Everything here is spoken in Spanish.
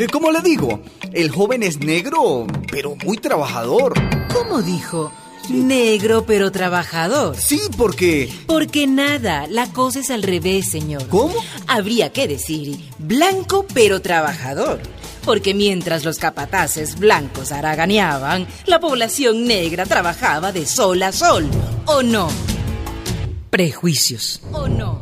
Eh, Como le digo, el joven es negro, pero muy trabajador. ¿Cómo dijo? Negro pero trabajador. Sí, porque... Porque nada, la cosa es al revés, señor. ¿Cómo? Habría que decir blanco pero trabajador. Porque mientras los capataces blancos haraganeaban, la población negra trabajaba de sol a sol. ¿O no? Prejuicios. ¿O no?